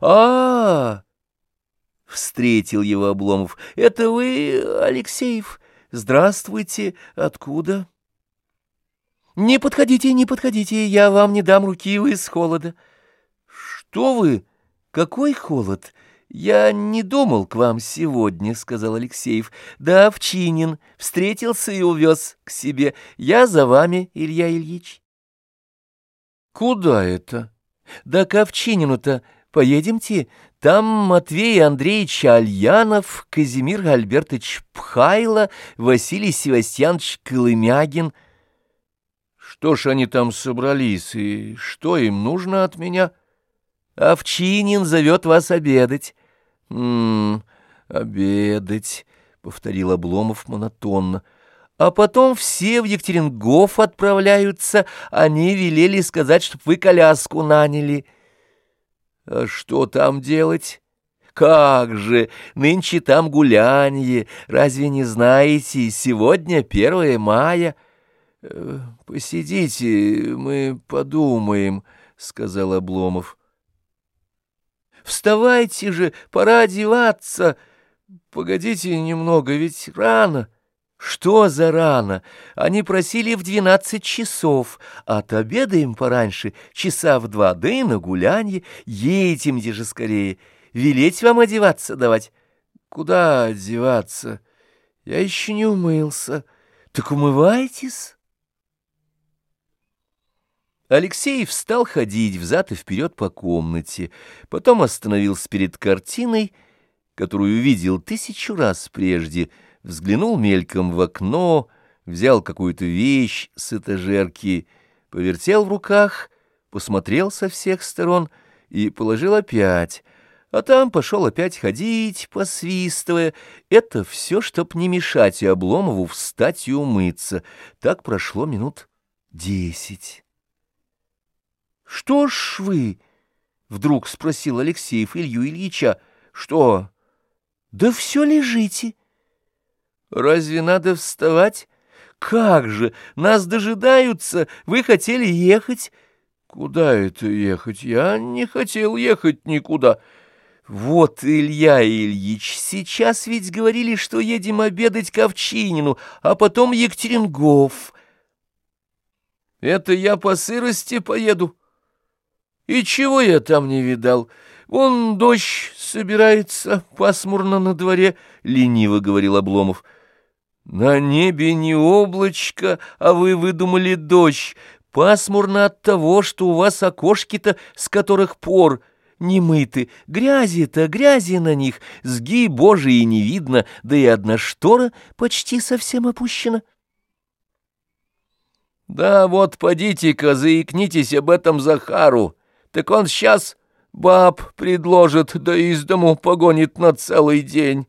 а, Встретил его Обломов. «Это вы, Алексеев? Здравствуйте. Откуда?» «Не подходите, не подходите, я вам не дам руки, вы с холода». «Что вы? Какой холод? Я не думал к вам сегодня», — сказал Алексеев. «Да, Овчинин встретился и увез к себе. Я за вами, Илья Ильич». «Куда это?» «Да к Овчинину-то поедемте. Там Матвей Андреевич Альянов, Казимир Альбертович Пхайло, Василий Севастьянович Колымягин». «Что ж они там собрались, и что им нужно от меня?» Овчинин зовет вас обедать. — М-м, обедать, — повторил Обломов монотонно. А потом все в Екатерингоф отправляются. Они велели сказать, чтоб вы коляску наняли. А что там делать? Как же, нынче там гулянье. Разве не знаете, сегодня первое мая. Э, посидите, мы подумаем, — сказал Обломов. Вставайте же, пора одеваться. Погодите немного, ведь рано. Что за рано? Они просили в двенадцать часов. Отобедаем пораньше, часа в два, да и на гулянье. Едемте же скорее. Велеть вам одеваться давать. Куда одеваться? Я еще не умылся. Так умывайтесь. Алексей встал ходить взад и вперед по комнате, потом остановился перед картиной, которую видел тысячу раз прежде, взглянул мельком в окно, взял какую-то вещь с этажерки, повертел в руках, посмотрел со всех сторон и положил опять, а там пошел опять ходить, посвистывая. Это все, чтоб не мешать и Обломову встать и умыться. Так прошло минут десять. «Что ж вы?» — вдруг спросил Алексеев Илью Ильича. «Что?» «Да все лежите». «Разве надо вставать?» «Как же! Нас дожидаются! Вы хотели ехать?» «Куда это ехать? Я не хотел ехать никуда». «Вот, Илья Ильич, сейчас ведь говорили, что едем обедать к Овчинину, а потом Екатерингов». «Это я по сырости поеду». И чего я там не видал? Вон дождь собирается пасмурно на дворе, — лениво говорил Обломов. На небе не облачко, а вы выдумали дождь. Пасмурно от того, что у вас окошки-то, с которых пор не мыты. Грязи-то, грязи на них, сги божии не видно, да и одна штора почти совсем опущена. Да вот подите-ка, заикнитесь об этом Захару, так он сейчас баб предложит, да из дому погонит на целый день.